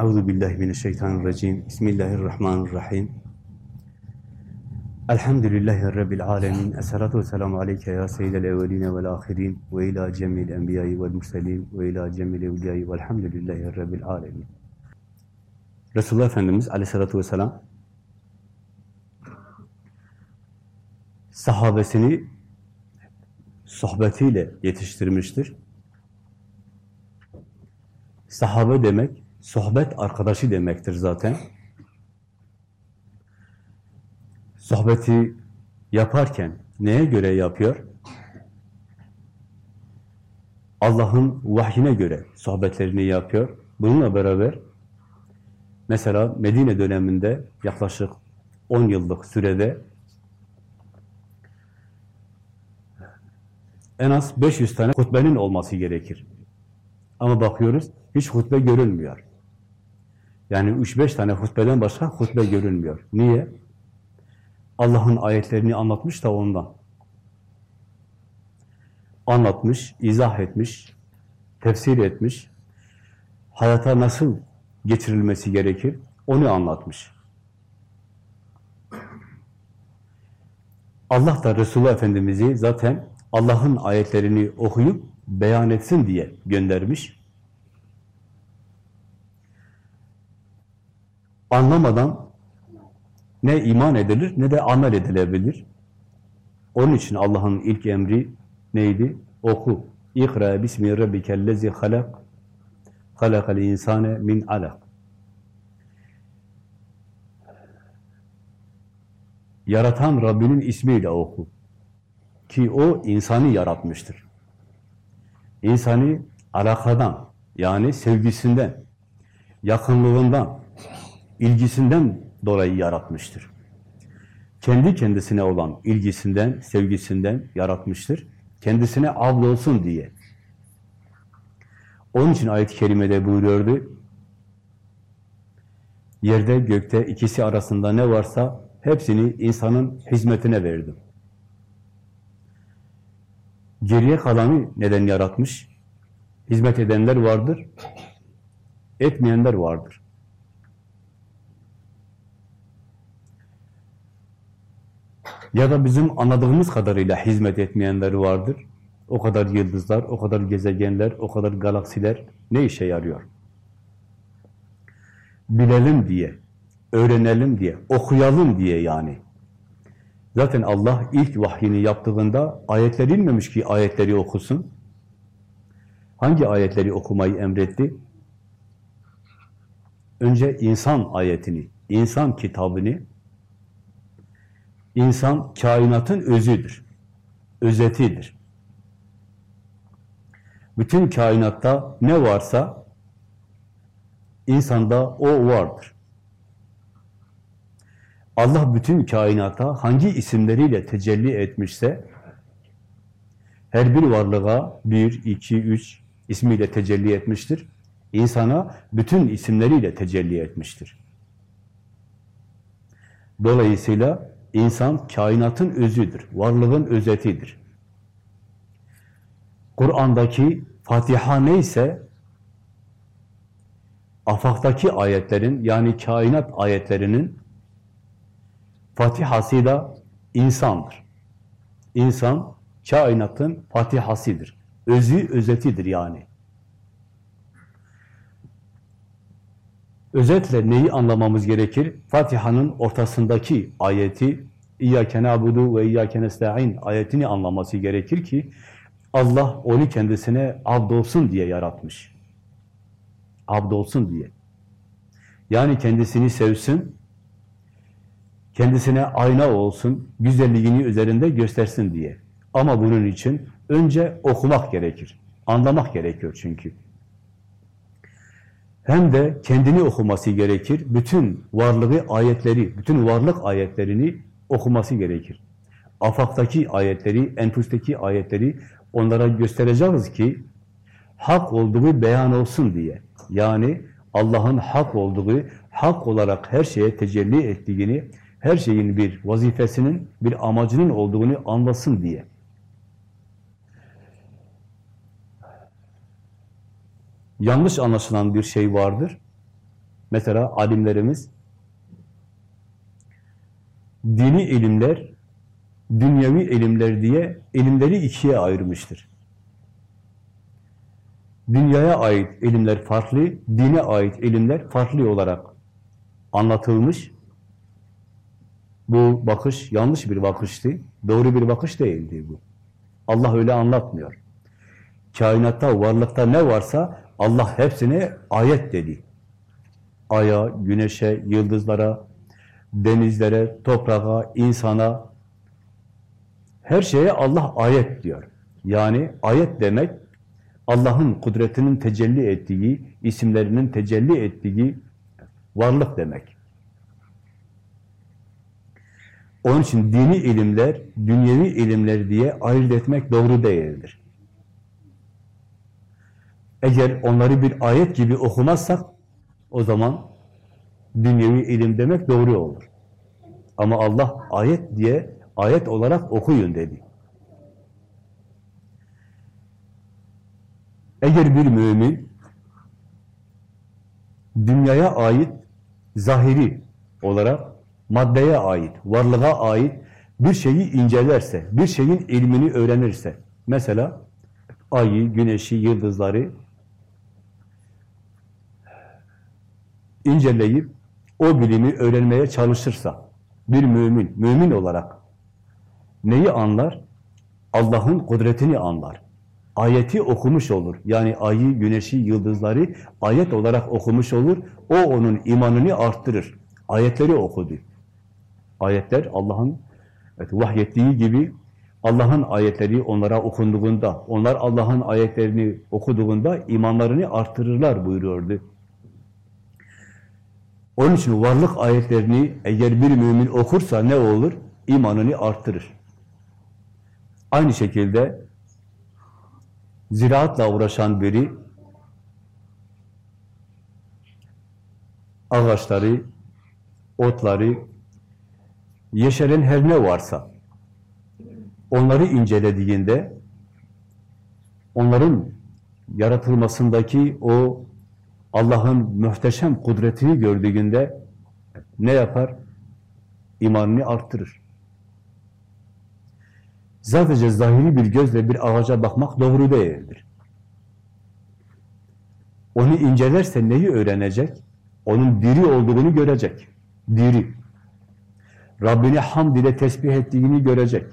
Euzu billahi mineşşeytanirracim. Bismillahirrahmanirrahim. Elhamdülillahi rabbil alamin. Essalatu vesselamu aleyke ya seyyidel evvelin ve'l ahirin ve ila cemil enbiya'i ve'l murselin ve ila cemil evliya'i ve'lhamdülillahi rabbil alamin. Resulullah Efendimiz Aleyhissalatu vesselam sahabesini sohbetiyle yetiştirmiştir. Sahabe demek, sohbet arkadaşı demektir zaten. Sohbeti yaparken neye göre yapıyor? Allah'ın vahyine göre sohbetlerini yapıyor. Bununla beraber mesela Medine döneminde yaklaşık 10 yıllık sürede en az 500 tane hutbenin olması gerekir. Ama bakıyoruz hiç hutbe görülmüyor. Yani 3-5 tane hutbeden başka hutbe görülmüyor. Niye? Allah'ın ayetlerini anlatmış da ondan. Anlatmış, izah etmiş, tefsir etmiş, hayata nasıl geçirilmesi gerekir, onu anlatmış. Allah da Resulullah Efendimiz'i zaten Allah'ın ayetlerini okuyup beyan etsin diye göndermiş. Anlamadan ne iman edilir ne de amel edilebilir. Onun için Allah'ın ilk emri neydi? Oku. İkra bismi rabbikellezi halak. Halakal insane min alak. Yaratan Rabbinin ismiyle oku. Ki o insanı yaratmıştır. İnsanı alakadan, yani sevgisinden, yakınlığından, ilgisinden dolayı yaratmıştır. Kendi kendisine olan ilgisinden, sevgisinden yaratmıştır. Kendisine avl olsun diye. Onun için ayet-i kerimede buyuruyordu. Yerde, gökte ikisi arasında ne varsa hepsini insanın hizmetine verdim. Geriye kalanı neden yaratmış? Hizmet edenler vardır, etmeyenler vardır. Ya da bizim anladığımız kadarıyla hizmet etmeyenler vardır. O kadar yıldızlar, o kadar gezegenler, o kadar galaksiler ne işe yarıyor? Bilelim diye, öğrenelim diye, okuyalım diye yani. Zaten Allah ilk vahyini yaptığında ayetler inmemiş ki ayetleri okusun. Hangi ayetleri okumayı emretti? Önce insan ayetini, insan kitabını, insan kainatın özüdür, özetidir. Bütün kainatta ne varsa insanda o vardır. Allah bütün kainata hangi isimleriyle tecelli etmişse her bir varlığa bir, iki, üç ismiyle tecelli etmiştir. İnsana bütün isimleriyle tecelli etmiştir. Dolayısıyla insan kainatın özüdür, varlığın özetidir. Kur'an'daki Fatiha neyse afaktaki ayetlerin yani kainat ayetlerinin Fatihası da insandır. İnsan kainatın Fatihasıdır. Özü, özetidir yani. Özetle neyi anlamamız gerekir? Fatiha'nın ortasındaki ayeti İyyâke nâbudu ve İyyâke nesta'in ayetini anlaması gerekir ki Allah onu kendisine abdolsun diye yaratmış. Abdolsun diye. Yani kendisini sevsin, kendisine ayna olsun, güzelliğini üzerinde göstersin diye. Ama bunun için önce okumak gerekir. Anlamak gerekiyor çünkü. Hem de kendini okuması gerekir. Bütün varlığı ayetleri, bütün varlık ayetlerini okuması gerekir. Afaktaki ayetleri, enfusteki ayetleri onlara göstereceğiz ki hak olduğu beyan olsun diye. Yani Allah'ın hak olduğu, hak olarak her şeye tecelli ettiğini, her şeyin bir vazifesinin, bir amacının olduğunu anlasın diye. Yanlış anlaşılan bir şey vardır. Mesela alimlerimiz dini ilimler, dünyevi ilimler diye ilimleri ikiye ayırmıştır. Dünyaya ait ilimler farklı, dine ait ilimler farklı olarak anlatılmış. Bu bakış yanlış bir bakıştı, doğru bir bakış değildi bu. Allah öyle anlatmıyor. Kainatta, varlıkta ne varsa Allah hepsine ayet dedi. Aya, güneşe, yıldızlara, denizlere, toprağa, insana, her şeye Allah ayet diyor. Yani ayet demek, Allah'ın kudretinin tecelli ettiği, isimlerinin tecelli ettiği varlık demek. Onun için dini ilimler, dünyevi ilimler diye ayırt etmek doğru değildir. Eğer onları bir ayet gibi okumazsak, o zaman dünyevi ilim demek doğru olur. Ama Allah ayet diye, ayet olarak okuyun dedi. Eğer bir mümin, dünyaya ait, zahiri olarak, maddeye ait, varlığa ait bir şeyi incelerse, bir şeyin ilmini öğrenirse, mesela ayı, güneşi, yıldızları inceleyip o bilimi öğrenmeye çalışırsa, bir mümin, mümin olarak neyi anlar? Allah'ın kudretini anlar. Ayeti okumuş olur. Yani ayı, güneşi, yıldızları ayet olarak okumuş olur. O onun imanını arttırır. Ayetleri okudu. Ayetler Allah'ın evet, vahyettiği gibi Allah'ın ayetleri onlara okunduğunda, onlar Allah'ın ayetlerini okuduğunda imanlarını artırırlar buyuruyordu. Onun için varlık ayetlerini eğer bir mümin okursa ne olur? İmanını artırır. Aynı şekilde ziraatla uğraşan biri ağaçları, otları, yeşeren her ne varsa onları incelediğinde onların yaratılmasındaki o Allah'ın muhteşem kudretini gördüğünde ne yapar? İmanını arttırır. Sadece zahiri bir gözle bir ağaca bakmak doğru değildir. Onu incelerse neyi öğrenecek? Onun diri olduğunu görecek. Diri. Rabbini hamd ile tesbih ettiğini görecek.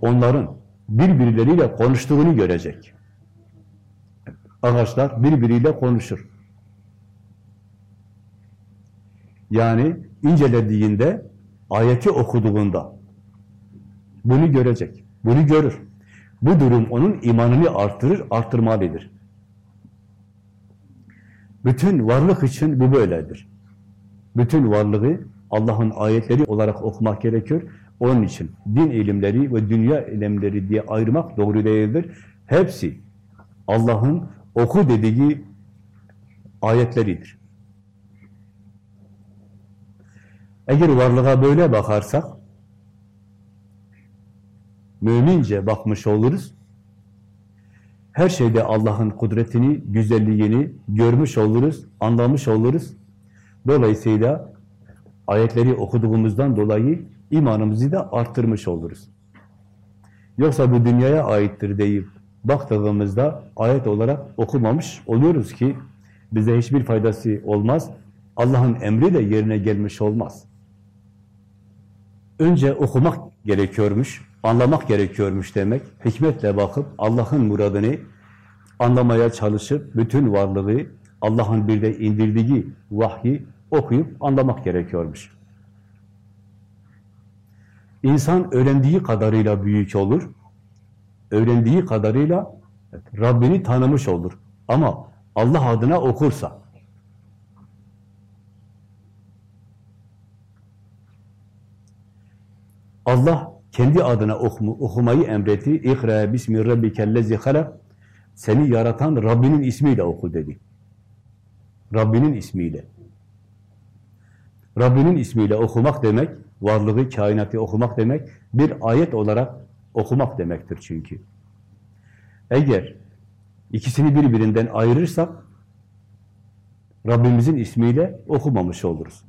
Onların birbirleriyle konuştuğunu görecek. Ağaçlar birbiriyle konuşur. Yani incelediğinde, ayeti okuduğunda bunu görecek, bunu görür. Bu durum onun imanını artırır, arttırmalıdır. Bütün varlık için bu böyledir. Bütün varlığı Allah'ın ayetleri olarak okumak gerekiyor. Onun için din ilimleri ve dünya ilimleri diye ayırmak doğru değildir. Hepsi Allah'ın oku dediği ayetleridir. Eğer varlığa böyle bakarsak, mümince bakmış oluruz. Her şeyde Allah'ın kudretini, güzelliğini görmüş oluruz, anlamış oluruz. Dolayısıyla ayetleri okuduğumuzdan dolayı imanımızı da arttırmış oluruz. Yoksa bu dünyaya aittir deyip baktığımızda ayet olarak okumamış oluyoruz ki bize hiçbir faydası olmaz. Allah'ın emri de yerine gelmiş olmaz. Önce okumak gerekiyormuş, anlamak gerekiyormuş demek. Hikmetle bakıp Allah'ın muradını anlamaya çalışıp bütün varlığı Allah'ın bir de indirdiği vahyi okuyup anlamak gerekiyormuş. İnsan öğrendiği kadarıyla büyük olur. Öğrendiği kadarıyla Rabbini tanımış olur. Ama Allah adına okursa, Allah kendi adına okumu, okumayı emretti. İkra bismi rabbikellezi halak. Seni yaratan Rabbinin ismiyle oku dedi. Rabbinin ismiyle. Rabbinin ismiyle okumak demek, varlığı, kainatı okumak demek, bir ayet olarak okumak demektir çünkü. Eğer ikisini birbirinden ayırırsak, Rabbimizin ismiyle okumamış oluruz.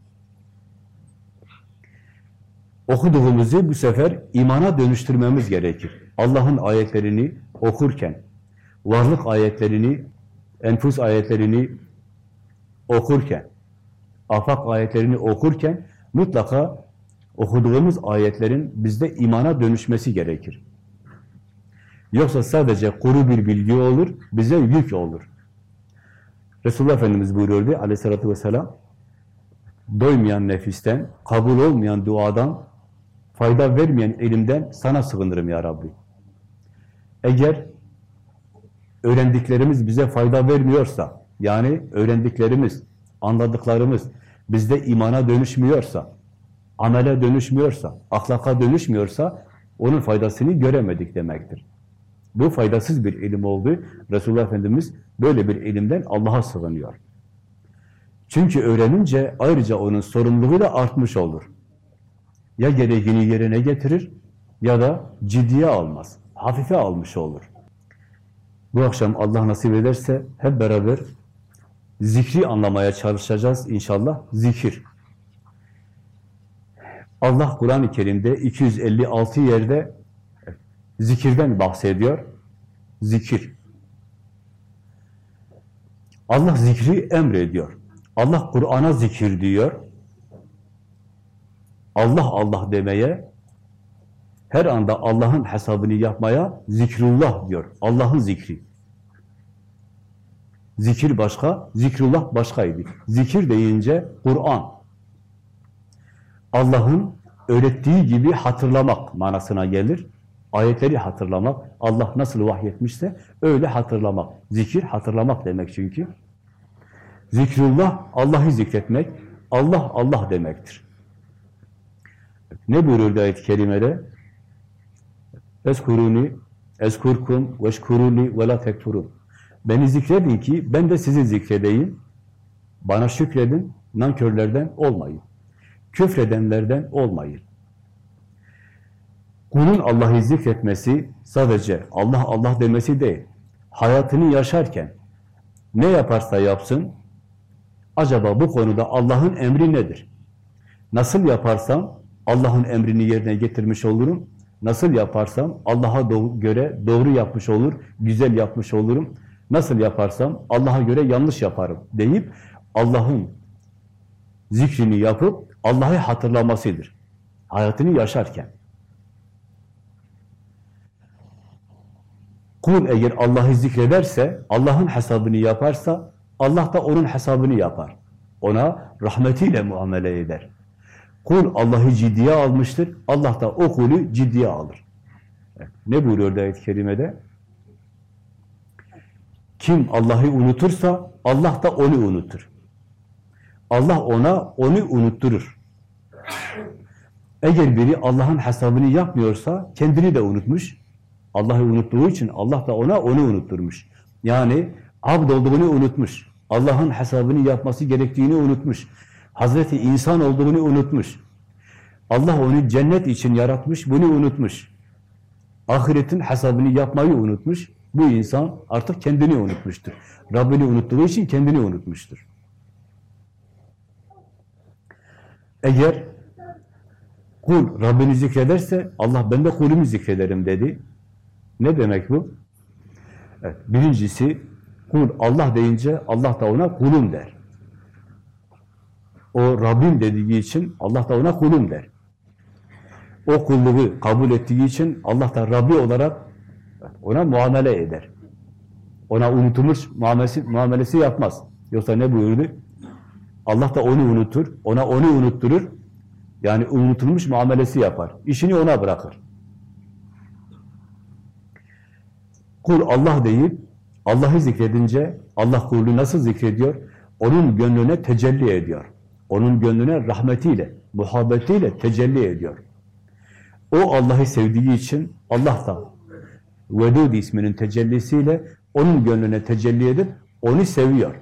Okuduğumuzu bu sefer imana dönüştürmemiz gerekir. Allah'ın ayetlerini okurken, varlık ayetlerini, enfus ayetlerini okurken, afak ayetlerini okurken mutlaka okuduğumuz ayetlerin bizde imana dönüşmesi gerekir. Yoksa sadece kuru bir bilgi olur, bize yük olur. Resulullah Efendimiz buyuruyordu aleyhissalatü vesselam, doymayan nefisten, kabul olmayan duadan, fayda vermeyen elimden sana sığınırım ya Rabbi. Eğer öğrendiklerimiz bize fayda vermiyorsa, yani öğrendiklerimiz, anladıklarımız bizde imana dönüşmüyorsa, amele dönüşmüyorsa, ahlaka dönüşmüyorsa, onun faydasını göremedik demektir. Bu faydasız bir ilim oldu. Resulullah Efendimiz böyle bir ilimden Allah'a sığınıyor. Çünkü öğrenince ayrıca onun sorumluluğu da artmış olur. Ya gereğini yerine getirir ya da ciddiye almaz. Hafife almış olur. Bu akşam Allah nasip ederse hep beraber zikri anlamaya çalışacağız inşallah. Zikir. Allah Kur'an-ı Kerim'de 256 yerde zikirden bahsediyor. Zikir. Allah zikri emrediyor. Allah Kur'an'a zikir diyor. Allah Allah demeye, her anda Allah'ın hesabını yapmaya zikrullah diyor. Allah'ın zikri. Zikir başka, zikrullah başkaydı. Zikir deyince Kur'an. Allah'ın öğrettiği gibi hatırlamak manasına gelir. Ayetleri hatırlamak, Allah nasıl vahyetmişse öyle hatırlamak. Zikir hatırlamak demek çünkü. Zikrullah, Allah'ı zikretmek, Allah Allah demektir. Ne buyuruyor ayet-i kerimede? Eskuruni, eskurkum, veşkuruni ve la tekturun. Beni zikredin ki ben de sizi zikredeyim. Bana şükredin, nankörlerden olmayın. Küfredenlerden olmayın. Kulun Allah'ı zikretmesi sadece Allah Allah demesi değil. Hayatını yaşarken ne yaparsa yapsın, acaba bu konuda Allah'ın emri nedir? Nasıl yaparsam Allah'ın emrini yerine getirmiş olurum. Nasıl yaparsam Allah'a göre doğru yapmış olur, güzel yapmış olurum. Nasıl yaparsam Allah'a göre yanlış yaparım deyip Allah'ın zikrini yapıp Allah'ı hatırlamasıdır. Hayatını yaşarken. Kul eğer Allah'ı zikrederse, Allah'ın hesabını yaparsa, Allah da onun hesabını yapar. Ona rahmetiyle muamele eder. Kul Allah'ı ciddiye almıştır, Allah da o kulü ciddiye alır. Ne buyuruyor ayet-i kerimede? Kim Allah'ı unutursa, Allah da onu unutur. Allah ona onu unutturur. Eğer biri Allah'ın hesabını yapmıyorsa, kendini de unutmuş, Allah'ı unuttuğu için Allah da ona onu unutturmuş. Yani abd olduğunu unutmuş. Allah'ın hesabını yapması gerektiğini unutmuş. Hazreti insan olduğunu unutmuş. Allah onu cennet için yaratmış, bunu unutmuş. Ahiretin hesabını yapmayı unutmuş. Bu insan artık kendini unutmuştur. Rabbini unuttuğu için kendini unutmuştur. Eğer kul Rabbini zikrederse Allah ben de kulumu zikrederim dedi. Ne demek bu? Evet, birincisi kul Allah deyince Allah da ona kulum der. O Rabbim dediği için Allah da ona kulum der. O kulluğu kabul ettiği için Allah da Rabbi olarak ona muamele eder. Ona unutulmuş muamelesi, muamelesi yapmaz. Yoksa ne buyurdu? Allah da onu unutur, ona onu unutturur. Yani unutulmuş muamelesi yapar. İşini ona bırakır. Kul Allah deyip Allah'ı zikredince Allah kulü nasıl zikrediyor? Onun gönlüne tecelli ediyor. Onun gönlüne rahmetiyle, muhabbetiyle tecelli ediyor. O Allah'ı sevdiği için Allah da Vedud isminin tecellisiyle onun gönlüne tecelli edip onu seviyor.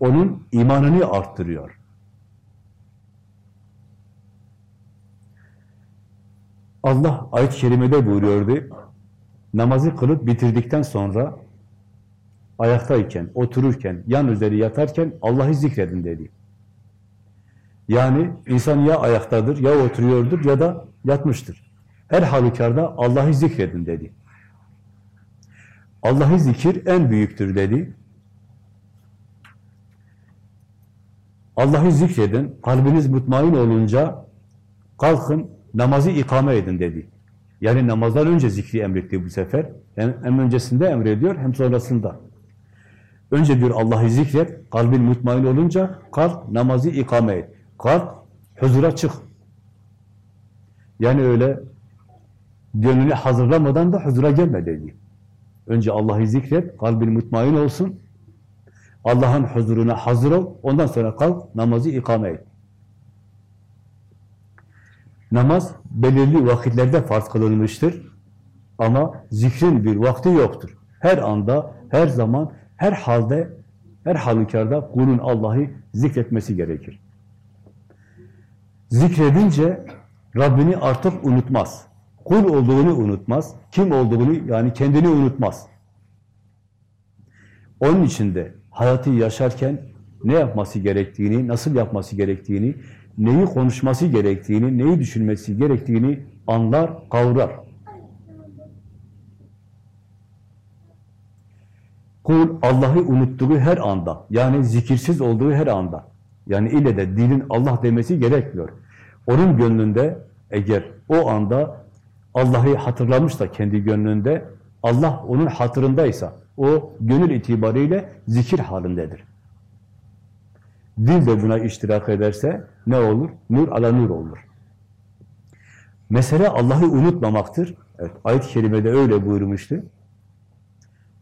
Onun imanını arttırıyor. Allah ayet-i kerimede buyuruyordu, namazı kılıp bitirdikten sonra ayaktayken, otururken, yan üzeri yatarken Allah'ı zikredin dedi. Yani insan ya ayaktadır, ya oturuyordur ya da yatmıştır. Her halükarda Allah'ı zikredin dedi. Allah'ı zikir en büyüktür dedi. Allah'ı zikredin, kalbiniz mutmain olunca kalkın namazı ikame edin dedi. Yani namazdan önce zikri emretti bu sefer. Hem, hem öncesinde emrediyor hem sonrasında. Önce diyor Allah'ı zikret, kalbin mutmain olunca kalk namazı ikame et. Kalk, huzura çık. Yani öyle gönlünü hazırlamadan da huzura gelme dedi. Önce Allah'ı zikret, kalbin mutmain olsun. Allah'ın huzuruna hazır ol, ondan sonra kalk, namazı ikame et. Namaz belirli vakitlerde farz kılınmıştır. Ama zikrin bir vakti yoktur. Her anda, her zaman, her halde, her halükarda kulun Allah'ı zikretmesi gerekir. Zikredince Rabbini artık unutmaz. Kul olduğunu unutmaz. Kim olduğunu yani kendini unutmaz. Onun için de hayatı yaşarken ne yapması gerektiğini, nasıl yapması gerektiğini, neyi konuşması gerektiğini, neyi düşünmesi gerektiğini anlar, kavrar. Kul Allah'ı unuttuğu her anda, yani zikirsiz olduğu her anda, yani ile de dilin Allah demesi gerekmiyor. Onun gönlünde eğer o anda Allah'ı hatırlamış da kendi gönlünde, Allah onun hatırındaysa, o gönül itibariyle zikir halindedir. Dil de buna iştirak ederse ne olur? Nur ala nur olur. Mesele Allah'ı unutmamaktır. Evet, ayet-i kerimede öyle buyurmuştu.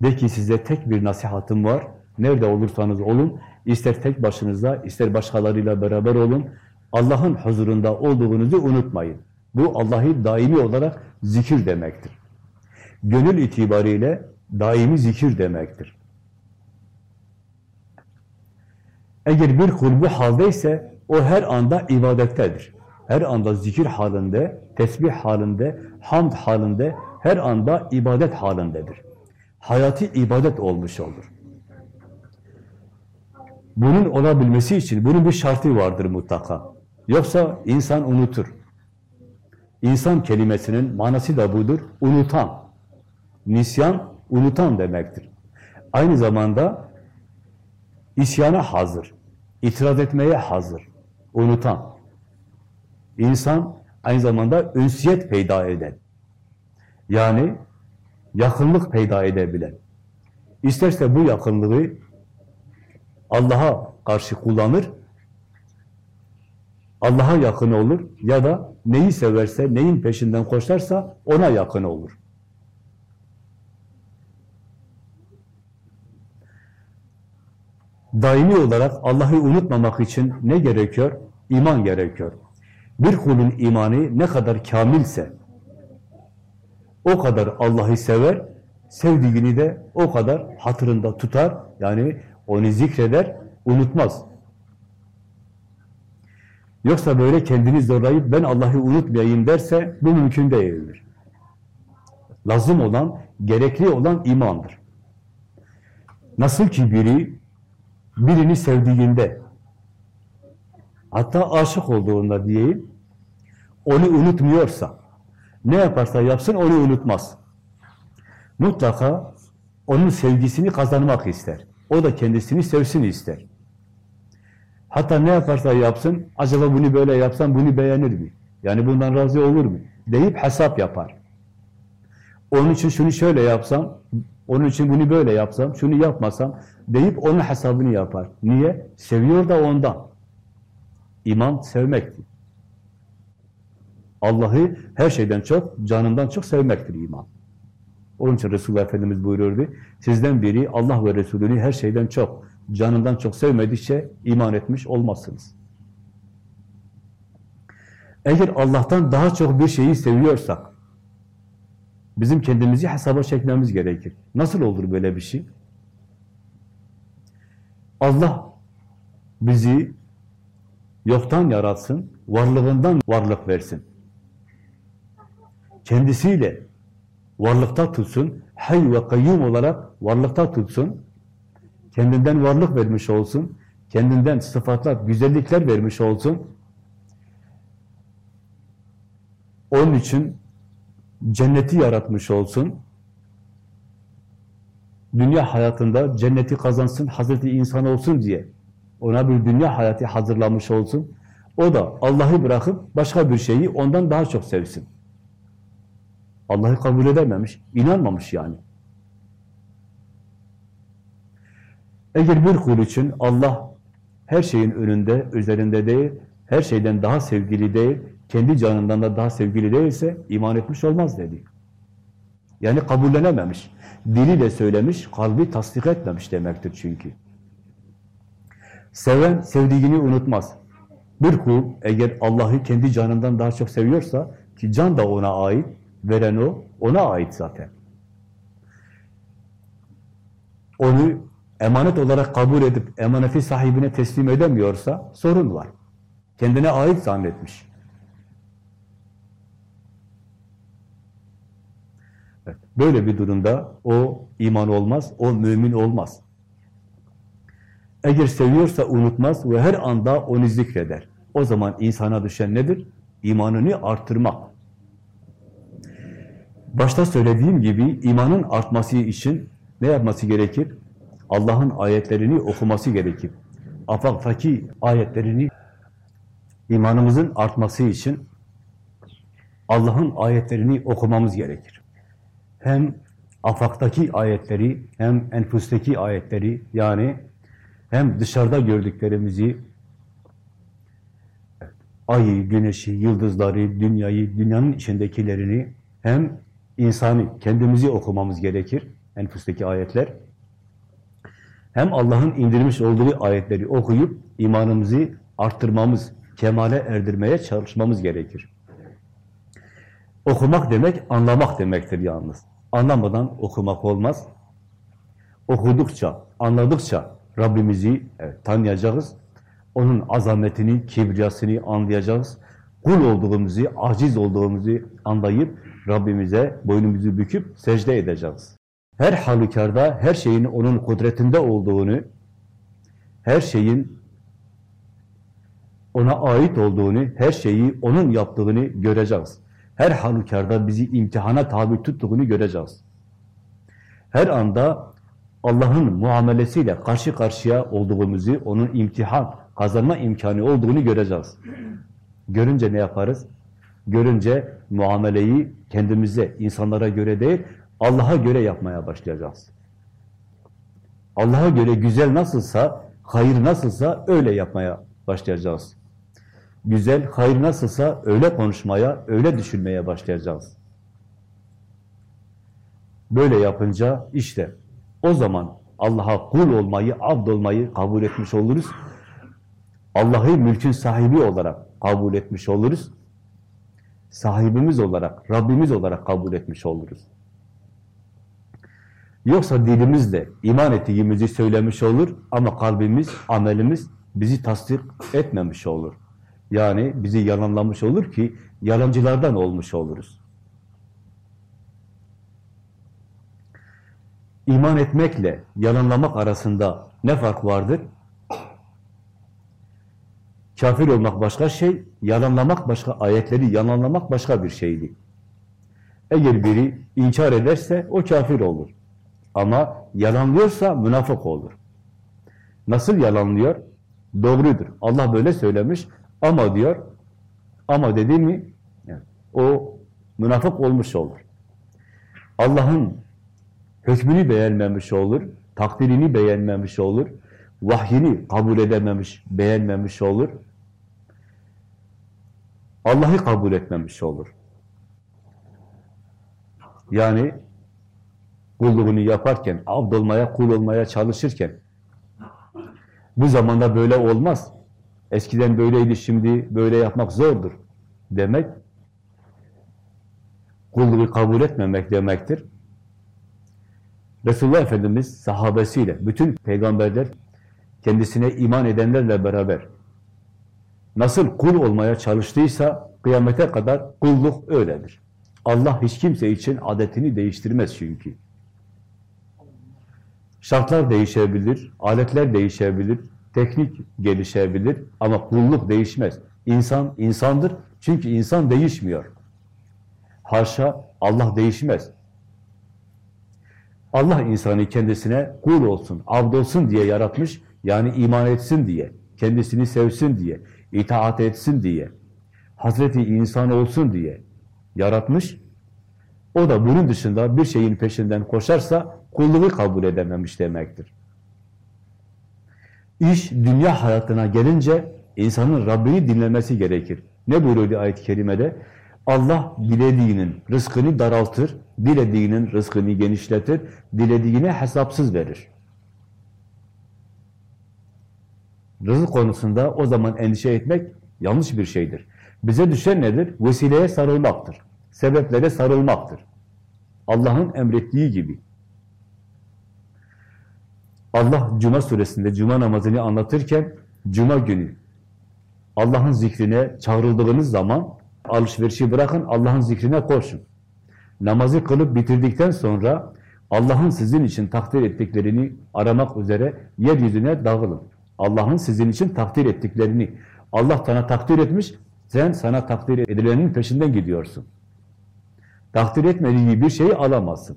De ki size tek bir nasihatım var. Nerede olursanız olun, ister tek başınıza, ister başkalarıyla beraber olun. Allah'ın huzurunda olduğunuzu unutmayın. Bu Allah'ı daimi olarak zikir demektir. Gönül itibariyle daimi zikir demektir. Eğer bir kul bu haldeyse o her anda ibadettedir. Her anda zikir halinde, tesbih halinde, hamd halinde, her anda ibadet halindedir. Hayatı ibadet olmuş olur. Bunun olabilmesi için bunun bir şartı vardır mutlaka. Yoksa insan unutur. İnsan kelimesinin manası da budur. Unutan. Nisyan, unutan demektir. Aynı zamanda isyana hazır. itiraz etmeye hazır. Unutan. İnsan aynı zamanda ünsiyet peyda eden. Yani yakınlık peyda edebilen. İsterse bu yakınlığı Allah'a karşı kullanır, Allah'a yakın olur ya da neyi severse, neyin peşinden koşarsa ona yakın olur. Daimi olarak Allah'ı unutmamak için ne gerekiyor? İman gerekiyor. Bir kulun imanı ne kadar kamilse, o kadar Allah'ı sever, sevdiğini de o kadar hatırında tutar, yani onu zikreder, unutmaz. Yoksa böyle kendini zorlayıp ben Allah'ı unutmayayım derse bu mümkün değildir. Lazım olan, gerekli olan imandır. Nasıl ki biri birini sevdiğinde hatta aşık olduğunda diyeyim onu unutmuyorsa ne yaparsa yapsın onu unutmaz. Mutlaka onun sevgisini kazanmak ister. O da kendisini sevsin ister. Hatta ne yaparsa yapsın, acaba bunu böyle yapsam bunu beğenir mi? Yani bundan razı olur mu? Deyip hesap yapar. Onun için şunu şöyle yapsam, onun için bunu böyle yapsam, şunu yapmasam deyip onun hesabını yapar. Niye? Seviyor da ondan. İman sevmektir. Allah'ı her şeyden çok, canından çok sevmektir iman. Onun için Resulullah Efendimiz buyuruyordu, sizden biri Allah ve Resulünü her şeyden çok, canından çok sevmedikçe iman etmiş olmazsınız. Eğer Allah'tan daha çok bir şeyi seviyorsak, bizim kendimizi hesaba çekmemiz gerekir. Nasıl olur böyle bir şey? Allah bizi yoktan yaratsın, varlığından varlık versin. Kendisiyle varlıkta tutsun, hay ve kayyum olarak varlıkta tutsun. kendinden varlık vermiş olsun, kendinden sıfatlar, güzellikler vermiş olsun. Onun için cenneti yaratmış olsun. Dünya hayatında cenneti kazansın, Hazreti insan olsun diye ona bir dünya hayatı hazırlamış olsun. O da Allah'ı bırakıp başka bir şeyi ondan daha çok sevsin. Allah'ı kabul edememiş, inanmamış yani. Eğer bir kul için Allah her şeyin önünde, üzerinde değil, her şeyden daha sevgili değil, kendi canından da daha sevgili değilse iman etmiş olmaz dedi. Yani kabullenememiş. Diliyle söylemiş, kalbi tasdik etmemiş demektir çünkü. Seven sevdiğini unutmaz. Bir kul eğer Allah'ı kendi canından daha çok seviyorsa ki can da ona ait, veren o, ona ait zaten. Onu emanet olarak kabul edip emaneti sahibine teslim edemiyorsa sorun var. Kendine ait zannetmiş. Böyle bir durumda o iman olmaz, o mümin olmaz. Eğer seviyorsa unutmaz ve her anda onu zikreder. O zaman insana düşen nedir? İmanını artırmak. Başta söylediğim gibi imanın artması için ne yapması gerekir? Allah'ın ayetlerini okuması gerekir. Afaktaki ayetlerini imanımızın artması için Allah'ın ayetlerini okumamız gerekir. Hem afaktaki ayetleri hem enfusteki ayetleri yani hem dışarıda gördüklerimizi ayı, güneşi, yıldızları, dünyayı, dünyanın içindekilerini hem insani, kendimizi okumamız gerekir. Enfusteki ayetler. Hem Allah'ın indirmiş olduğu ayetleri okuyup imanımızı arttırmamız, kemale erdirmeye çalışmamız gerekir. Okumak demek, anlamak demektir yalnız. Anlamadan okumak olmaz. Okudukça, anladıkça Rabbimizi evet, tanıyacağız. Onun azametini, kibriyasını anlayacağız. Kul olduğumuzu, aciz olduğumuzu anlayıp Rabbimize boynumuzu büküp secde edeceğiz. Her halükarda her şeyin onun kudretinde olduğunu, her şeyin ona ait olduğunu, her şeyi onun yaptığını göreceğiz. Her halükarda bizi imtihana tabi tuttuğunu göreceğiz. Her anda Allah'ın muamelesiyle karşı karşıya olduğumuzu, onun imtihan, kazanma imkanı olduğunu göreceğiz. Görünce ne yaparız? Görünce muameleyi kendimize, insanlara göre değil, Allah'a göre yapmaya başlayacağız. Allah'a göre güzel nasılsa, hayır nasılsa öyle yapmaya başlayacağız. Güzel, hayır nasılsa öyle konuşmaya, öyle düşünmeye başlayacağız. Böyle yapınca işte o zaman Allah'a kul olmayı, abd olmayı kabul etmiş oluruz. Allah'ı mülkün sahibi olarak kabul etmiş oluruz. Sahibimiz olarak, Rabbimiz olarak kabul etmiş oluruz. Yoksa dilimizle iman ettiğimizi söylemiş olur ama kalbimiz, amelimiz bizi tasdik etmemiş olur. Yani bizi yalanlamış olur ki yalancılardan olmuş oluruz. İman etmekle yalanlamak arasında ne fark vardır? Kafir olmak başka şey, yalanlamak başka, ayetleri yalanlamak başka bir şeydi. Eğer biri inkar ederse o kafir olur. Ama yalanlıyorsa münafık olur. Nasıl yalanlıyor? Doğrudur. Allah böyle söylemiş ama diyor, ama dedi mi o münafık olmuş olur. Allah'ın hükmünü beğenmemiş olur, takdirini beğenmemiş olur, vahyini kabul edememiş, beğenmemiş olur, Allah'ı kabul etmemiş olur. Yani kulluğunu yaparken, abd olmaya, kul olmaya çalışırken bu zamanda böyle olmaz. Eskiden böyleydi, şimdi böyle yapmak zordur demek kulluğu kabul etmemek demektir. Resulullah Efendimiz sahabesiyle, bütün peygamberler kendisine iman edenlerle beraber nasıl kul olmaya çalıştıysa kıyamete kadar kulluk öyledir. Allah hiç kimse için adetini değiştirmez çünkü. Şartlar değişebilir, aletler değişebilir, teknik gelişebilir ama kulluk değişmez. İnsan insandır çünkü insan değişmiyor. Haşa Allah değişmez. Allah insanı kendisine kul olsun, abd olsun diye yaratmış. Yani iman etsin diye, kendisini sevsin diye, itaat etsin diye, Hazreti insan olsun diye yaratmış. O da bunun dışında bir şeyin peşinden koşarsa kulluğu kabul edememiş demektir. İş dünya hayatına gelince insanın Rabbini dinlemesi gerekir. Ne buyuruyor ayet-i kerimede? Allah dilediğinin rızkını daraltır, dilediğinin rızkını genişletir, dilediğine hesapsız verir. Rızık konusunda o zaman endişe etmek yanlış bir şeydir. Bize düşen nedir? Vesileye sarılmaktır. Sebeplere sarılmaktır. Allah'ın emrettiği gibi. Allah Cuma suresinde Cuma namazını anlatırken Cuma günü Allah'ın zikrine çağrıldığınız zaman alışverişi bırakın Allah'ın zikrine koşun. Namazı kılıp bitirdikten sonra Allah'ın sizin için takdir ettiklerini aramak üzere yeryüzüne dağılın. Allah'ın sizin için takdir ettiklerini Allah sana takdir etmiş, sen sana takdir edilenin peşinden gidiyorsun. Takdir etmediği bir şeyi alamazsın.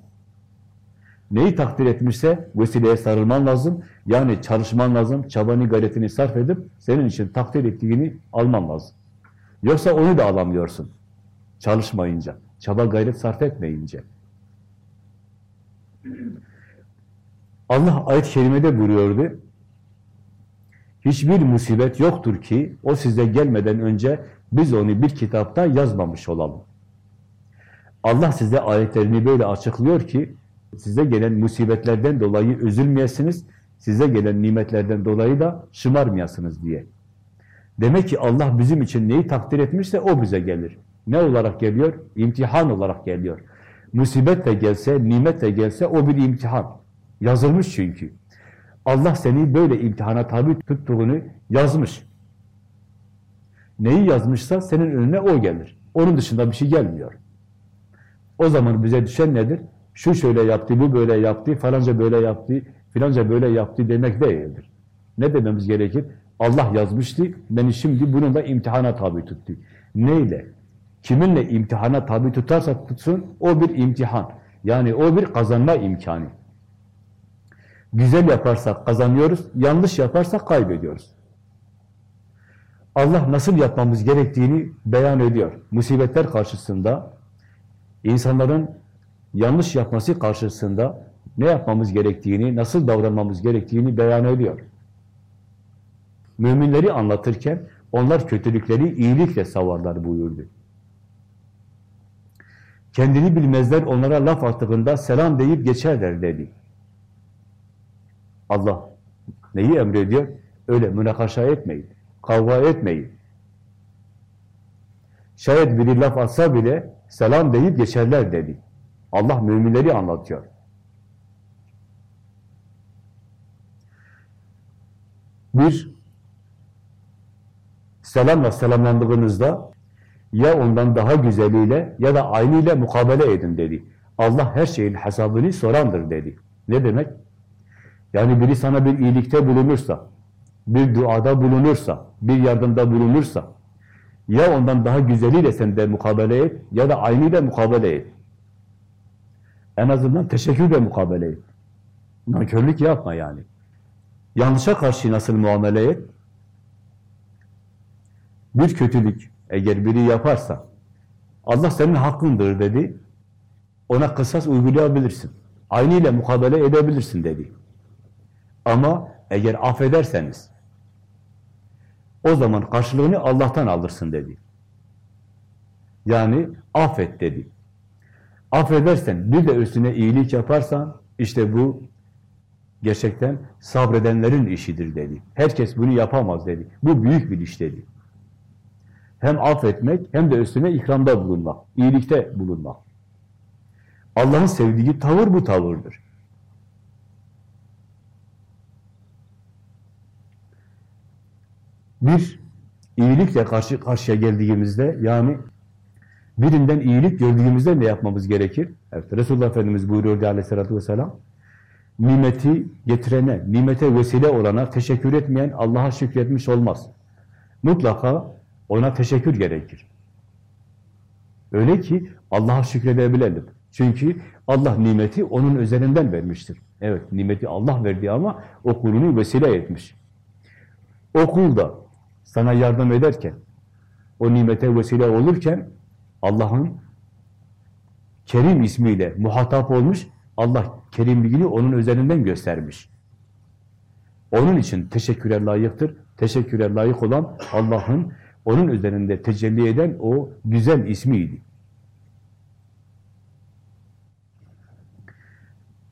Neyi takdir etmişse vesileye sarılman lazım. Yani çalışman lazım, çabanı gayretini sarf edip senin için takdir ettiğini alman lazım. Yoksa onu da alamıyorsun. Çalışmayınca, çaba gayret sarf etmeyince. Allah ayet-i kerimede buyuruyordu. Hiçbir musibet yoktur ki o size gelmeden önce biz onu bir kitapta yazmamış olalım. Allah size ayetlerini böyle açıklıyor ki size gelen musibetlerden dolayı üzülmeyesiniz, size gelen nimetlerden dolayı da şımarmayasınız diye. Demek ki Allah bizim için neyi takdir etmişse o bize gelir. Ne olarak geliyor? İmtihan olarak geliyor. Musibet de gelse, nimet de gelse o bir imtihan. Yazılmış çünkü. Allah seni böyle imtihana tabi tuttuğunu yazmış. Neyi yazmışsa senin önüne o gelir. Onun dışında bir şey gelmiyor. O zaman bize düşen nedir? Şu şöyle yaptı, bu böyle yaptı, falanca böyle yaptı, filanca böyle yaptı demek değildir. Ne dememiz gerekir? Allah yazmıştı, beni şimdi bununla imtihana tabi tuttu. Neyle? Kiminle imtihana tabi tutarsa tutsun, o bir imtihan. Yani o bir kazanma imkanı. Güzel yaparsak kazanıyoruz, yanlış yaparsak kaybediyoruz. Allah nasıl yapmamız gerektiğini beyan ediyor. Musibetler karşısında, insanların yanlış yapması karşısında ne yapmamız gerektiğini, nasıl davranmamız gerektiğini beyan ediyor. Müminleri anlatırken onlar kötülükleri iyilikle savarlar buyurdu. Kendini bilmezler onlara laf attığında selam deyip geçerler dedi. Allah neyi emrediyor? Öyle münakaşa etmeyin, kavga etmeyin. Şayet biri laf atsa bile selam deyip geçerler dedi. Allah müminleri anlatıyor. Bir, selamla selamlandığınızda ya ondan daha güzeliyle ya da aynıyla mukabele edin dedi. Allah her şeyin hesabını sorandır dedi. Ne demek? Yani biri sana bir iyilikte bulunursa, bir duada bulunursa, bir yardımda bulunursa, ya ondan daha güzeliyle sen de mukabele et ya da aynıyla mukabele et. En azından teşekkürle mukabele et. Nankörlük yapma yani. Yanlışa karşı nasıl muamele et? Bir kötülük eğer biri yaparsa Allah senin hakkındır dedi. Ona kısas uygulayabilirsin. Aynı ile mukabele edebilirsin dedi. Ama eğer affederseniz o zaman karşılığını Allah'tan alırsın dedi. Yani affet dedi. Affedersen bir de üstüne iyilik yaparsan işte bu gerçekten sabredenlerin işidir dedi. Herkes bunu yapamaz dedi. Bu büyük bir iş dedi. Hem affetmek hem de üstüne ikramda bulunmak, iyilikte bulunmak. Allah'ın sevdiği tavır bu tavırdır. Bir, iyilikle karşı karşıya geldiğimizde yani birinden iyilik gördüğümüzde ne yapmamız gerekir? Evet, Resulullah Efendimiz buyuruyor aleyhissalatü vesselam. nimeti getirene, nimete vesile olana teşekkür etmeyen Allah'a şükretmiş olmaz. Mutlaka ona teşekkür gerekir. Öyle ki Allah'a şükredebilelim. Çünkü Allah nimeti onun üzerinden vermiştir. Evet, nimeti Allah verdi ama o kulunu vesile etmiş. O da sana yardım ederken, o nimete vesile olurken Allah'ın Kerim ismiyle muhatap olmuş, Allah kerimliğini onun üzerinden göstermiş. Onun için teşekküre layıktır. Teşekküre layık olan Allah'ın onun üzerinde tecelli eden o güzel ismiydi.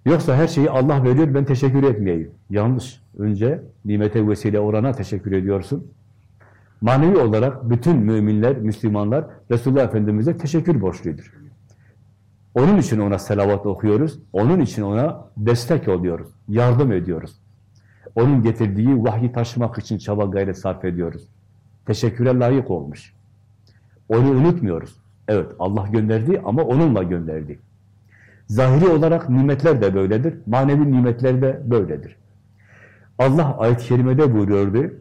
Yoksa her şeyi Allah veriyor, ben teşekkür etmeyeyim. Yanlış. Önce nimete vesile olana teşekkür ediyorsun. Manevi olarak bütün müminler, Müslümanlar Resulullah Efendimiz'e teşekkür borçludur. Onun için ona selavat okuyoruz, onun için ona destek oluyoruz, yardım ediyoruz. Onun getirdiği vahyi taşımak için çaba gayret sarf ediyoruz. Teşekküre layık olmuş. Onu unutmuyoruz. Evet, Allah gönderdi ama onunla gönderdi. Zahiri olarak nimetler de böyledir, manevi nimetler de böyledir. Allah ayet-i kerimede buyuruyordu,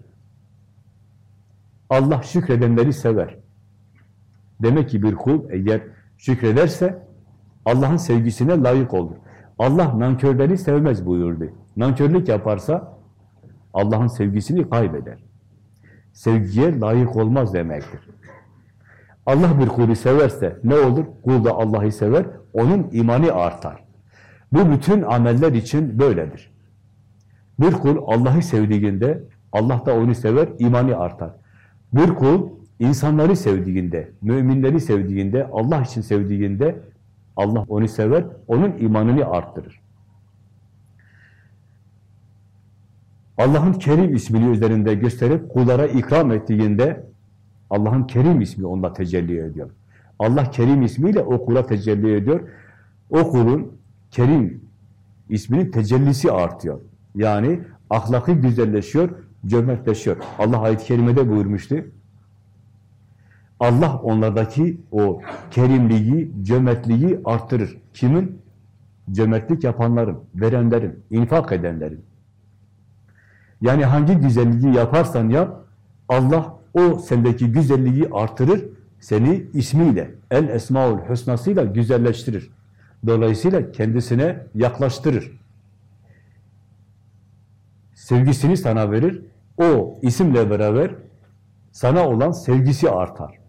Allah şükredenleri sever. Demek ki bir kul eğer şükrederse Allah'ın sevgisine layık olur. Allah nankörleri sevmez buyurdu. Nankörlük yaparsa Allah'ın sevgisini kaybeder. Sevgiye layık olmaz demektir. Allah bir kulü severse ne olur? Kul da Allah'ı sever, onun imanı artar. Bu bütün ameller için böyledir. Bir kul Allah'ı sevdiğinde, Allah da onu sever, imanı artar. Bir kul insanları sevdiğinde, müminleri sevdiğinde, Allah için sevdiğinde Allah onu sever, onun imanını arttırır. Allah'ın Kerim ismini üzerinde gösterip kullara ikram ettiğinde Allah'ın Kerim ismi onda tecelli ediyor. Allah Kerim ismiyle o kula tecelli ediyor. O kulun Kerim isminin tecellisi artıyor. Yani ahlakı güzelleşiyor, cömertleşiyor. Allah ayet-i kerimede buyurmuştu. Allah onlardaki o kerimliği, cömertliği arttırır. Kimin? Cömertlik yapanların, verenlerin, infak edenlerin. Yani hangi güzelliği yaparsan yap, Allah o sendeki güzelliği artırır, seni ismiyle, el esmaul husnasıyla güzelleştirir. Dolayısıyla kendisine yaklaştırır. Sevgisini sana verir, o isimle beraber sana olan sevgisi artar.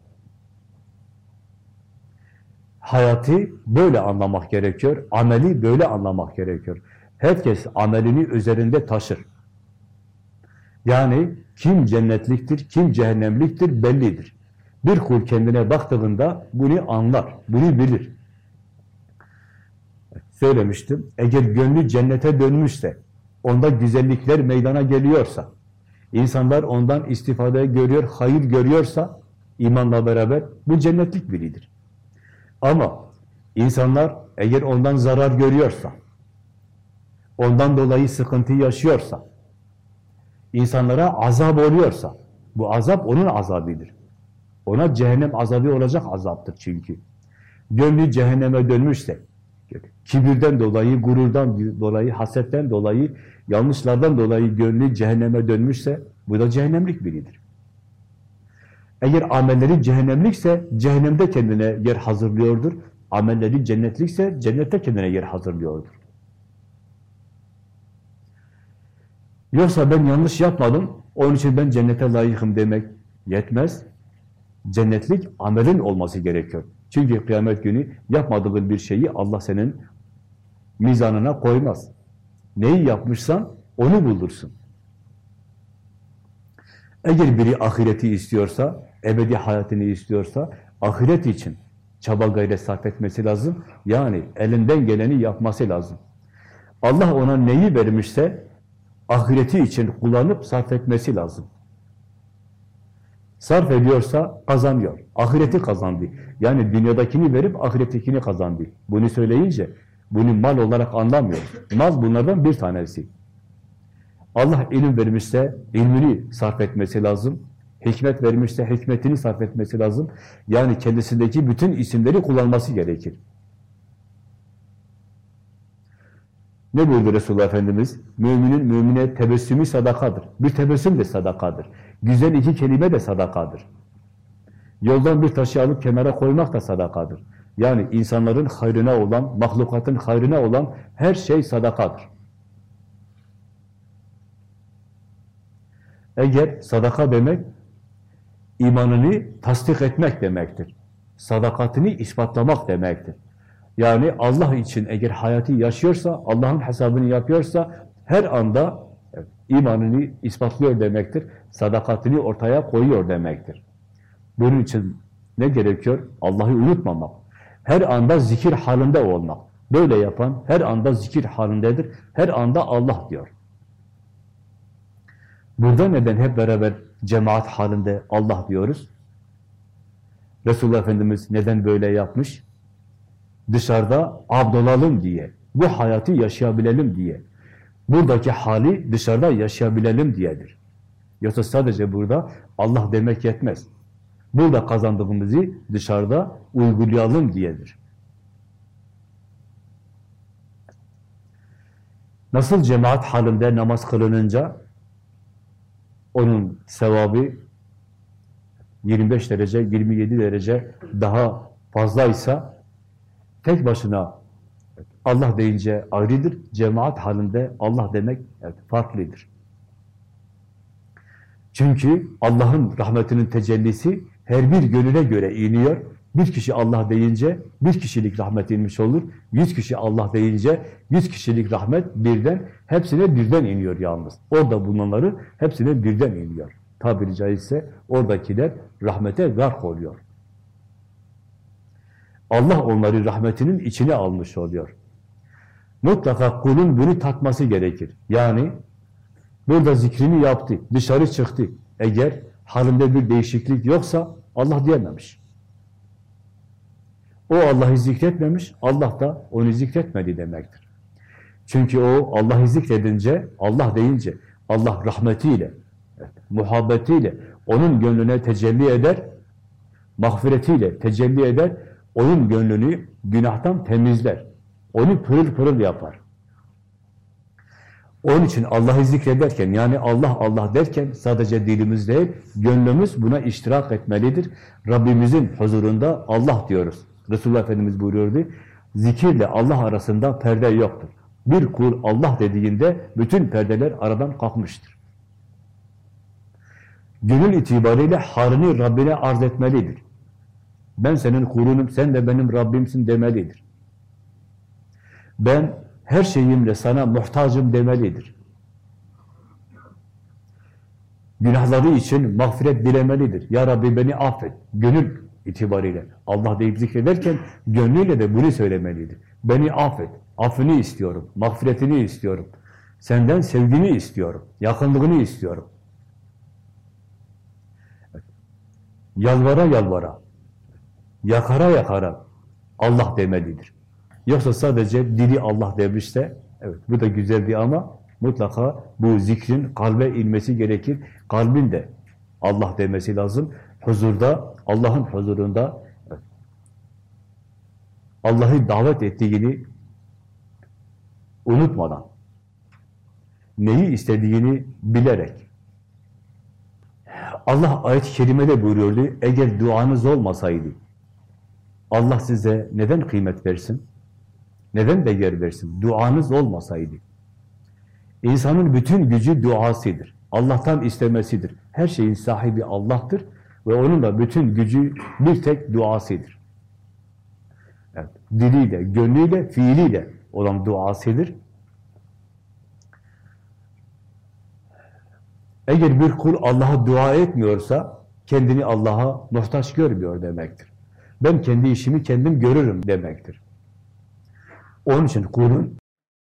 Hayatı böyle anlamak gerekiyor, ameli böyle anlamak gerekiyor. Herkes amelini üzerinde taşır. Yani kim cennetliktir, kim cehennemliktir bellidir. Bir kul kendine baktığında bunu anlar, bunu bilir. Söylemiştim, eğer gönlü cennete dönmüşse, onda güzellikler meydana geliyorsa, insanlar ondan istifade görüyor, hayır görüyorsa, imanla beraber bu cennetlik biridir. Ama insanlar eğer ondan zarar görüyorsa, ondan dolayı sıkıntı yaşıyorsa, insanlara azap oluyorsa, bu azap onun azabıdır. Ona cehennem azabı olacak azaptır çünkü. Gönlü cehenneme dönmüşse, kibirden dolayı, gururdan dolayı, hasetten dolayı, yanlışlardan dolayı gönlü cehenneme dönmüşse, bu da cehennemlik biridir. Eğer amelleri cehennemlikse, cehennemde kendine yer hazırlıyordur. Amelleri cennetlikse, cennette kendine yer hazırlıyordur. Yoksa ben yanlış yapmadım, onun için ben cennete layıkım demek yetmez. Cennetlik amelin olması gerekiyor. Çünkü kıyamet günü yapmadığın bir şeyi Allah senin mizanına koymaz. Neyi yapmışsan onu bulursun. Eğer biri ahireti istiyorsa, ebedi hayatını istiyorsa, ahiret için çaba gayret sarf etmesi lazım. Yani elinden geleni yapması lazım. Allah ona neyi vermişse, ahireti için kullanıp sarf etmesi lazım. Sarf ediyorsa kazanıyor. Ahireti kazandı. Yani dünyadakini verip ahiretekini kazandı. Bunu söyleyince bunu mal olarak anlamıyoruz. Mal bunlardan bir tanesi. Allah ilim vermişse ilmini sarf etmesi lazım. Hikmet vermişse hikmetini sarf etmesi lazım. Yani kendisindeki bütün isimleri kullanması gerekir. Ne buyurdu Resulullah Efendimiz? Müminin mümine tebessümü sadakadır. Bir tebessüm de sadakadır. Güzel iki kelime de sadakadır. Yoldan bir taşı alıp kenara koymak da sadakadır. Yani insanların hayrına olan, mahlukatın hayrına olan her şey sadakadır. Eğer sadaka demek, imanını tasdik etmek demektir. Sadakatini ispatlamak demektir. Yani Allah için eğer hayatı yaşıyorsa, Allah'ın hesabını yapıyorsa, her anda imanını ispatlıyor demektir. Sadakatini ortaya koyuyor demektir. Bunun için ne gerekiyor? Allah'ı unutmamak. Her anda zikir halinde olmak. Böyle yapan her anda zikir halindedir. Her anda Allah diyor. Burada neden hep beraber cemaat halinde Allah diyoruz? Resulullah Efendimiz neden böyle yapmış? Dışarıda abdolalım diye, bu hayatı yaşayabilelim diye. Buradaki hali dışarıda yaşayabilelim diyedir. Yoksa sadece burada Allah demek yetmez. Burada kazandığımızı dışarıda uygulayalım diyedir. Nasıl cemaat halinde namaz kılınınca onun sevabı 25 derece, 27 derece daha fazlaysa tek başına Allah deyince ayrıdır, cemaat halinde Allah demek evet, farklıdır. Çünkü Allah'ın rahmetinin tecellisi her bir gönüle göre iniyor. Bir kişi Allah deyince bir kişilik rahmet inmiş olur. Yüz kişi Allah deyince yüz kişilik rahmet birden, hepsine birden iniyor yalnız. Orada bulunanları hepsine birden iniyor. Tabiri caizse oradakiler rahmete gark oluyor. Allah onları rahmetinin içine almış oluyor. Mutlaka kulun bunu tatması gerekir. Yani burada zikrini yaptı, dışarı çıktı. Eğer halinde bir değişiklik yoksa Allah diyememiş. O Allah'ı zikretmemiş, Allah da onu zikretmedi demektir. Çünkü o Allah'ı zikredince, Allah deyince, Allah rahmetiyle, muhabbetiyle onun gönlüne tecelli eder, mağfiretiyle tecelli eder, onun gönlünü günahtan temizler. Onu pırıl pırıl yapar. Onun için Allah'ı zikrederken, yani Allah Allah derken sadece dilimiz değil, gönlümüz buna iştirak etmelidir. Rabbimizin huzurunda Allah diyoruz. Resulullah Efendimiz buyuruyordu, zikirle Allah arasında perde yoktur. Bir kul Allah dediğinde bütün perdeler aradan kalkmıştır. Gönül itibariyle halini Rabbine arz etmelidir. Ben senin kulunum, sen de benim Rabbimsin demelidir. Ben her şeyimle sana muhtacım demelidir. Günahları için mağfiret dilemelidir. Ya Rabbi beni affet. Gönül itibariyle. Allah deyip zikrederken gönlüyle de bunu söylemelidir. Beni affet. Affını istiyorum. Mağfiretini istiyorum. Senden sevgini istiyorum. Yakınlığını istiyorum. Yalvara yalvara. Yakara yakara Allah demelidir. Yoksa sadece dili Allah demişse, evet bu da güzeldi ama mutlaka bu zikrin kalbe inmesi gerekir. Kalbin de Allah demesi lazım. Huzurda, Allah'ın huzurunda Allah'ı davet ettiğini unutmadan, neyi istediğini bilerek. Allah ayet-i kerimede buyuruyordu, eğer duanız olmasaydı, Allah size neden kıymet versin? Neden değer versin? Duanız olmasaydı. İnsanın bütün gücü duasıdır. Allah'tan istemesidir. Her şeyin sahibi Allah'tır ve onun da bütün gücü bir tek duasıdır. Evet, diliyle, gönlüyle, fiiliyle olan duasıdır. Eğer bir kul Allah'a dua etmiyorsa kendini Allah'a muhtaç görmüyor demektir. Ben kendi işimi kendim görürüm demektir. Onun için kulun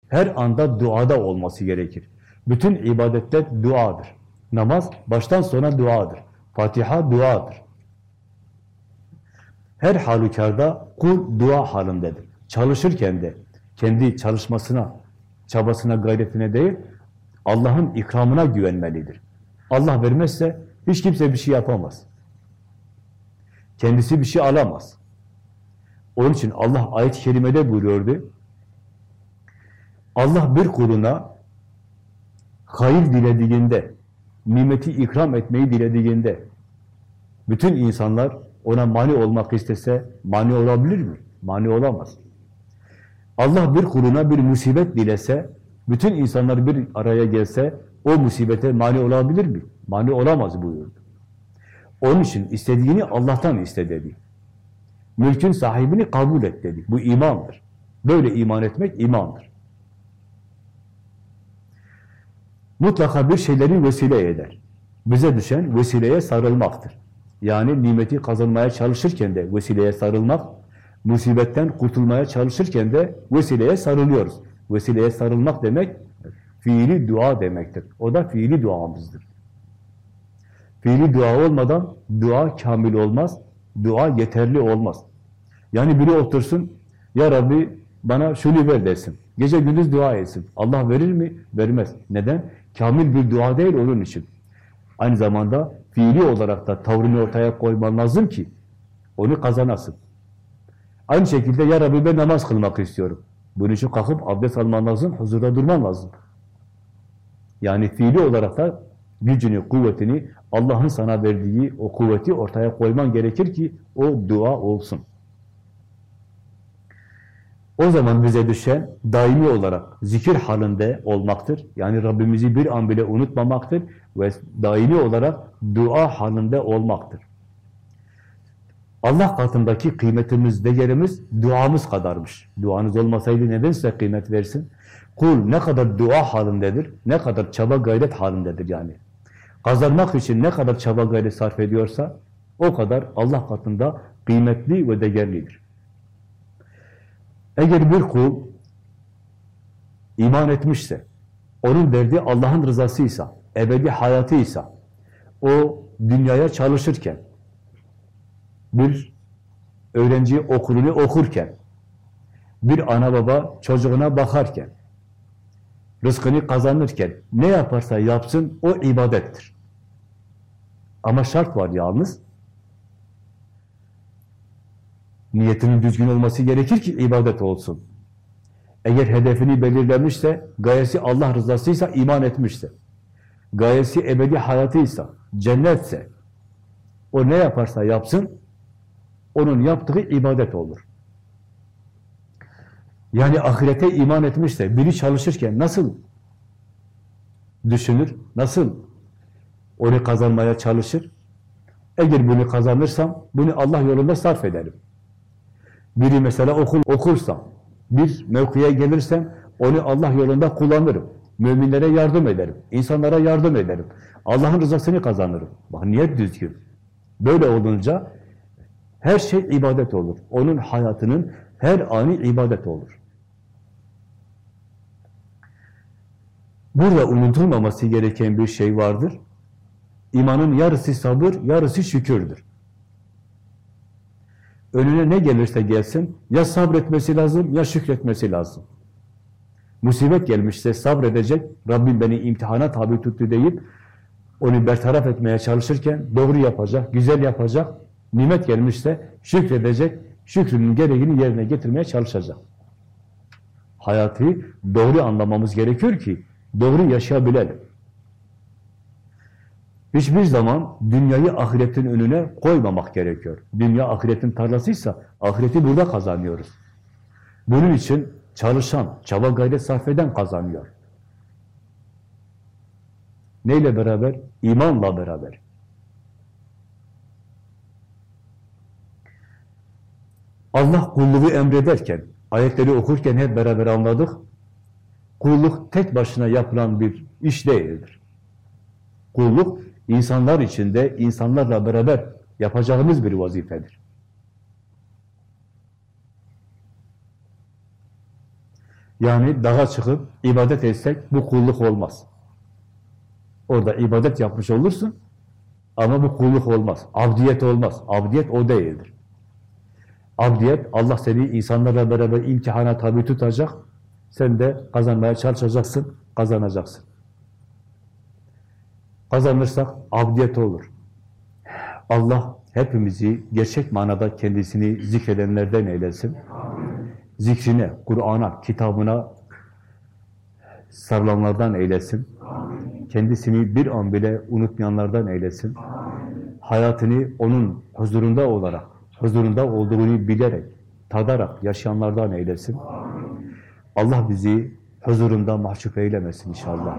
her anda duada olması gerekir. Bütün ibadetler duadır. Namaz baştan sona duadır. Fatiha duadır. Her halükarda kul dua halindedir. Çalışırken de kendi çalışmasına, çabasına, gayretine değil, Allah'ın ikramına güvenmelidir. Allah vermezse hiç kimse bir şey yapamaz. Kendisi bir şey alamaz. Onun için Allah ayet-i kerimede buyuruyordu. Allah bir kuluna hayır dilediğinde, nimeti ikram etmeyi dilediğinde, bütün insanlar ona mani olmak istese mani olabilir mi? Mani olamaz. Allah bir kuluna bir musibet dilese, bütün insanlar bir araya gelse, o musibete mani olabilir mi? Mani olamaz buyurdu. Onun için istediğini Allah'tan iste dedi. Mülkün sahibini kabul et dedi. Bu imandır. Böyle iman etmek imandır. Mutlaka bir şeyleri vesile eder. Bize düşen vesileye sarılmaktır. Yani nimeti kazanmaya çalışırken de vesileye sarılmak, musibetten kurtulmaya çalışırken de vesileye sarılıyoruz. Vesileye sarılmak demek, fiili dua demektir. O da fiili duamızdır. Fiili dua olmadan dua kamil olmaz, dua yeterli olmaz. Yani biri otursun, Ya Rabbi bana şunu ver desin. Gece gündüz dua etsin. Allah verir mi? Vermez. Neden? Kamil bir dua değil onun için. Aynı zamanda fiili olarak da tavrını ortaya koyman lazım ki onu kazanasın. Aynı şekilde Ya Rabbi ben namaz kılmak istiyorum. Bunun için kalkıp abdest alman lazım, huzurda durman lazım. Yani fiili olarak da gücünü, kuvvetini, Allah'ın sana verdiği o kuvveti ortaya koyman gerekir ki o dua olsun. O zaman bize düşen daimi olarak zikir halinde olmaktır. Yani Rabbimizi bir an bile unutmamaktır ve daimi olarak dua halinde olmaktır. Allah katındaki kıymetimiz, değerimiz duamız kadarmış. Duanız olmasaydı neden size kıymet versin? Kul ne kadar dua halindedir, ne kadar çaba gayret halindedir yani. Kazanmak için ne kadar çaba gayret sarf ediyorsa o kadar Allah katında kıymetli ve değerlidir. Eğer bir kul iman etmişse, onun derdi Allah'ın rızasıysa, ebedi hayatıysa, o dünyaya çalışırken, bir öğrenci okulunu okurken, bir ana baba çocuğuna bakarken, rızkını kazanırken ne yaparsa yapsın o ibadettir. Ama şart var yalnız. Niyetinin düzgün olması gerekir ki ibadet olsun. Eğer hedefini belirlemişse, gayesi Allah rızasıysa, iman etmişse, gayesi ebedi hayatıysa, cennetse, o ne yaparsa yapsın, onun yaptığı ibadet olur. Yani ahirete iman etmişse, biri çalışırken nasıl düşünür, nasıl onu kazanmaya çalışır? Eğer bunu kazanırsam, bunu Allah yolunda sarf ederim. Biri mesela okul okursam, bir mevkiye gelirsem, onu Allah yolunda kullanırım. Müminlere yardım ederim, insanlara yardım ederim. Allah'ın rızasını kazanırım. Bak niyet düzgün. Böyle olunca her şey ibadet olur. Onun hayatının her anı ibadet olur. Burada unutulmaması gereken bir şey vardır. İmanın yarısı sabır, yarısı şükürdür. Önüne ne gelirse gelsin, ya sabretmesi lazım, ya şükretmesi lazım. Musibet gelmişse sabredecek, Rabbim beni imtihana tabi tuttu deyip, onu bertaraf etmeye çalışırken doğru yapacak, güzel yapacak, nimet gelmişse şükredecek, şükrünün gereğini yerine getirmeye çalışacak. Hayatı doğru anlamamız gerekiyor ki, doğru yaşayabilelim. Hiçbir zaman dünyayı ahiretin önüne koymamak gerekiyor. Dünya ahiretin tarlasıysa ahireti burada kazanıyoruz. Bunun için çalışan, çaba gayret sarf eden kazanıyor. Neyle beraber? İmanla beraber. Allah kulluğu emrederken, ayetleri okurken hep beraber anladık. Kulluk tek başına yapılan bir iş değildir. Kulluk insanlar içinde, insanlarla beraber yapacağımız bir vazifedir. Yani dağa çıkıp ibadet etsek bu kulluk olmaz. Orada ibadet yapmış olursun ama bu kulluk olmaz. Abdiyet olmaz. Abdiyet o değildir. Abdiyet, Allah seni insanlarla beraber imtihana tabi tutacak. Sen de kazanmaya çalışacaksın, kazanacaksın. Kazanırsak abdiyet olur. Allah hepimizi gerçek manada kendisini zikredenlerden eylesin. Zikrine, Kur'an'a, kitabına sarılanlardan eylesin. Kendisini bir an bile unutmayanlardan eylesin. Hayatını onun huzurunda olarak, huzurunda olduğunu bilerek, tadarak yaşayanlardan eylesin. Allah bizi huzurunda mahcup eylemesin inşallah.